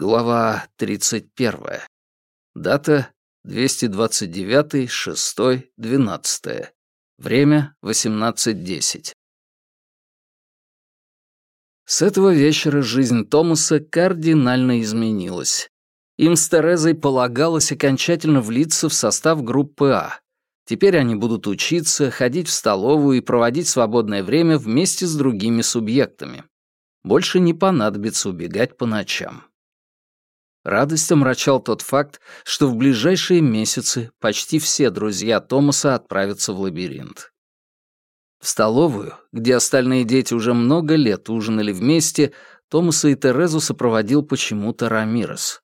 Глава 31. Дата 229.06.12. Время 18.10. С этого вечера жизнь Томаса кардинально изменилась. Им с Терезой полагалось окончательно влиться в состав группы А. Теперь они будут учиться, ходить в столовую и проводить свободное время вместе с другими субъектами. Больше не понадобится убегать по ночам. Радость омрачал тот факт, что в ближайшие месяцы почти все друзья Томаса отправятся в лабиринт. В столовую, где остальные дети уже много лет ужинали вместе, Томаса и Терезу сопроводил почему-то Рамирес.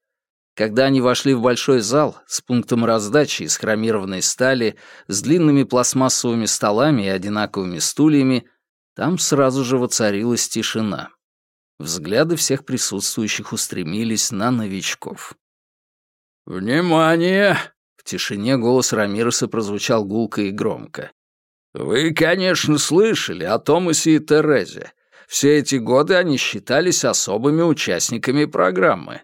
Когда они вошли в большой зал с пунктом раздачи из хромированной стали, с длинными пластмассовыми столами и одинаковыми стульями, там сразу же воцарилась тишина. Взгляды всех присутствующих устремились на новичков. «Внимание!» — в тишине голос Рамироса прозвучал гулко и громко. «Вы, конечно, слышали о Томасе и Терезе. Все эти годы они считались особыми участниками программы».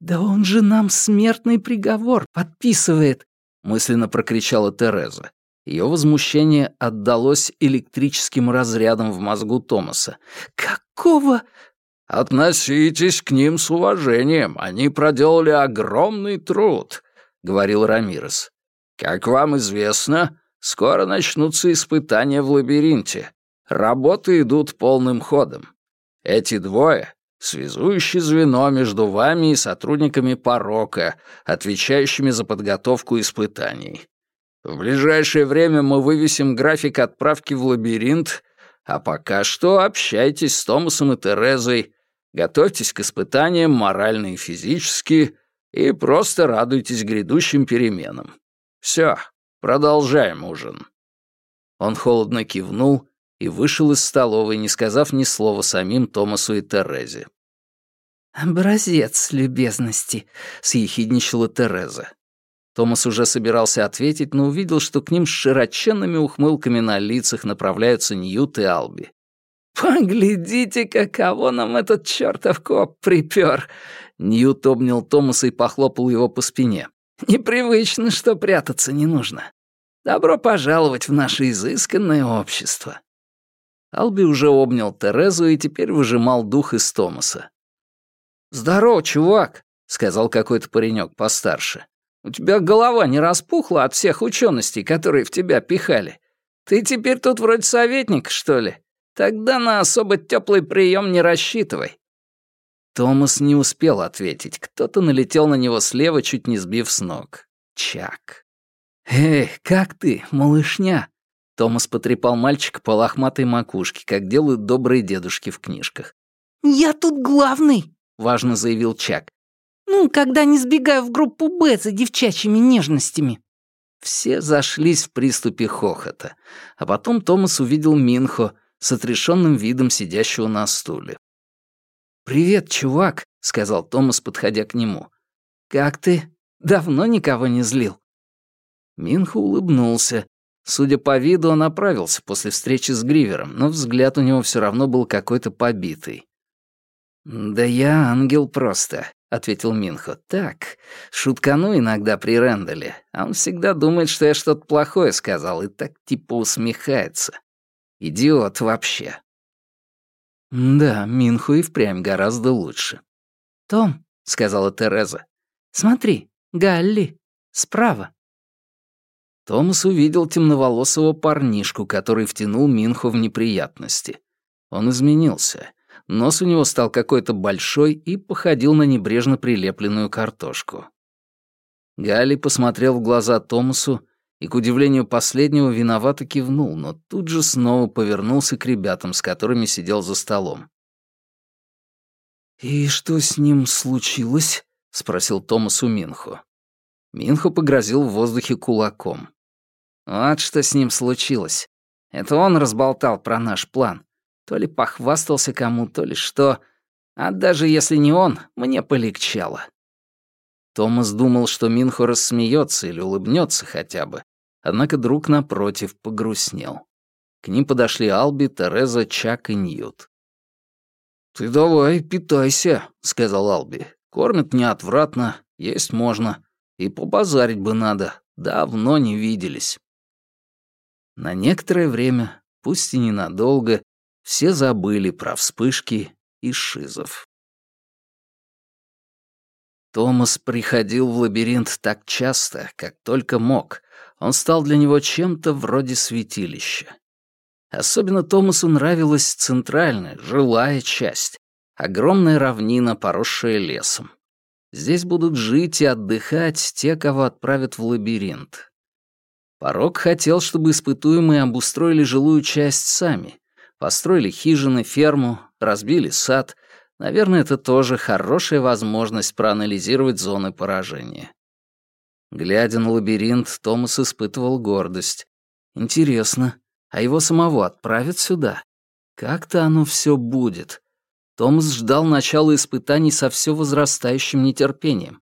«Да он же нам смертный приговор подписывает», — мысленно прокричала Тереза. Ее возмущение отдалось электрическим разрядом в мозгу Томаса. «Какого...» «Относитесь к ним с уважением. Они проделали огромный труд», — говорил Рамирес. «Как вам известно, скоро начнутся испытания в лабиринте. Работы идут полным ходом. Эти двое — связующее звено между вами и сотрудниками порока, отвечающими за подготовку испытаний. В ближайшее время мы вывесим график отправки в лабиринт, а пока что общайтесь с Томасом и Терезой, Готовьтесь к испытаниям морально и физически и просто радуйтесь грядущим переменам. Все, продолжаем ужин». Он холодно кивнул и вышел из столовой, не сказав ни слова самим Томасу и Терезе. «Образец любезности», — съехидничала Тереза. Томас уже собирался ответить, но увидел, что к ним с широченными ухмылками на лицах направляются Ньют и Алби. «Поглядите, каково нам этот чертов коп припер!» Ньют обнял Томаса и похлопал его по спине. «Непривычно, что прятаться не нужно. Добро пожаловать в наше изысканное общество». Алби уже обнял Терезу и теперь выжимал дух из Томаса. «Здорово, чувак», — сказал какой-то паренек постарше. «У тебя голова не распухла от всех ученостей, которые в тебя пихали? Ты теперь тут вроде советник, что ли?» Тогда на особо теплый прием не рассчитывай». Томас не успел ответить. Кто-то налетел на него слева, чуть не сбив с ног. Чак. «Эй, как ты, малышня?» Томас потрепал мальчика по лохматой макушке, как делают добрые дедушки в книжках. «Я тут главный», — важно заявил Чак. «Ну, когда не сбегаю в группу «Б» за девчачьими нежностями». Все зашлись в приступе хохота. А потом Томас увидел Минхо — с отрешенным видом сидящего на стуле. «Привет, чувак», — сказал Томас, подходя к нему. «Как ты? Давно никого не злил?» Минху улыбнулся. Судя по виду, он оправился после встречи с Гривером, но взгляд у него все равно был какой-то побитый. «Да я ангел просто», — ответил Минхо. «Так, шуткану иногда при Рэндале, а он всегда думает, что я что-то плохое сказал, и так типа усмехается. Идиот вообще. Да, Минху и впрямь гораздо лучше. «Том», — сказала Тереза, — «смотри, Галли, справа». Томас увидел темноволосого парнишку, который втянул Минху в неприятности. Он изменился. Нос у него стал какой-то большой и походил на небрежно прилепленную картошку. Галли посмотрел в глаза Томасу и, к удивлению последнего, виновато кивнул, но тут же снова повернулся к ребятам, с которыми сидел за столом. «И что с ним случилось?» — спросил Томас у Минхо. Минхо погрозил в воздухе кулаком. «Вот что с ним случилось. Это он разболтал про наш план. То ли похвастался кому, то ли что. А даже если не он, мне полегчало». Томас думал, что Минхо рассмеется или улыбнется хотя бы, однако друг напротив погрустнел. К ним подошли Алби, Тереза, Чак и Ньют. «Ты давай, питайся», — сказал Алби. Кормят неотвратно, есть можно. И побазарить бы надо, давно не виделись. На некоторое время, пусть и ненадолго, все забыли про вспышки и шизов. Томас приходил в лабиринт так часто, как только мог. Он стал для него чем-то вроде святилища. Особенно Томасу нравилась центральная, жилая часть. Огромная равнина, поросшая лесом. Здесь будут жить и отдыхать те, кого отправят в лабиринт. Порог хотел, чтобы испытуемые обустроили жилую часть сами. Построили хижины, ферму, разбили сад. Наверное, это тоже хорошая возможность проанализировать зоны поражения. Глядя на лабиринт, Томас испытывал гордость. Интересно, а его самого отправят сюда? Как-то оно все будет. Томас ждал начала испытаний со все возрастающим нетерпением.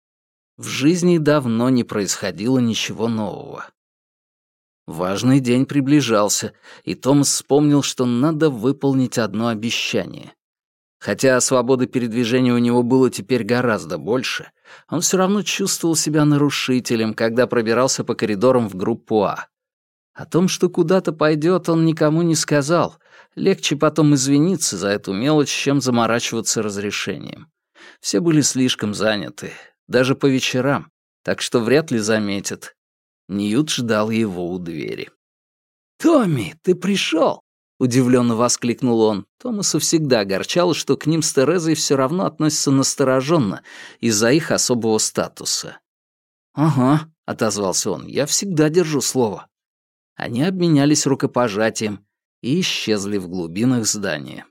В жизни давно не происходило ничего нового. Важный день приближался, и Томас вспомнил, что надо выполнить одно обещание. Хотя свободы передвижения у него было теперь гораздо больше, он все равно чувствовал себя нарушителем, когда пробирался по коридорам в группу А. О том, что куда-то пойдет, он никому не сказал, Легче потом извиниться за эту мелочь, чем заморачиваться разрешением. Все были слишком заняты, даже по вечерам, так что вряд ли заметят. Ньют ждал его у двери. «Томми, ты пришел!» — удивленно воскликнул он. Томасу всегда огорчало, что к ним с Терезой все равно относятся настороженно из-за их особого статуса. «Ага», — отозвался он, — «я всегда держу слово». Они обменялись рукопожатием, и исчезли в глубинах здания.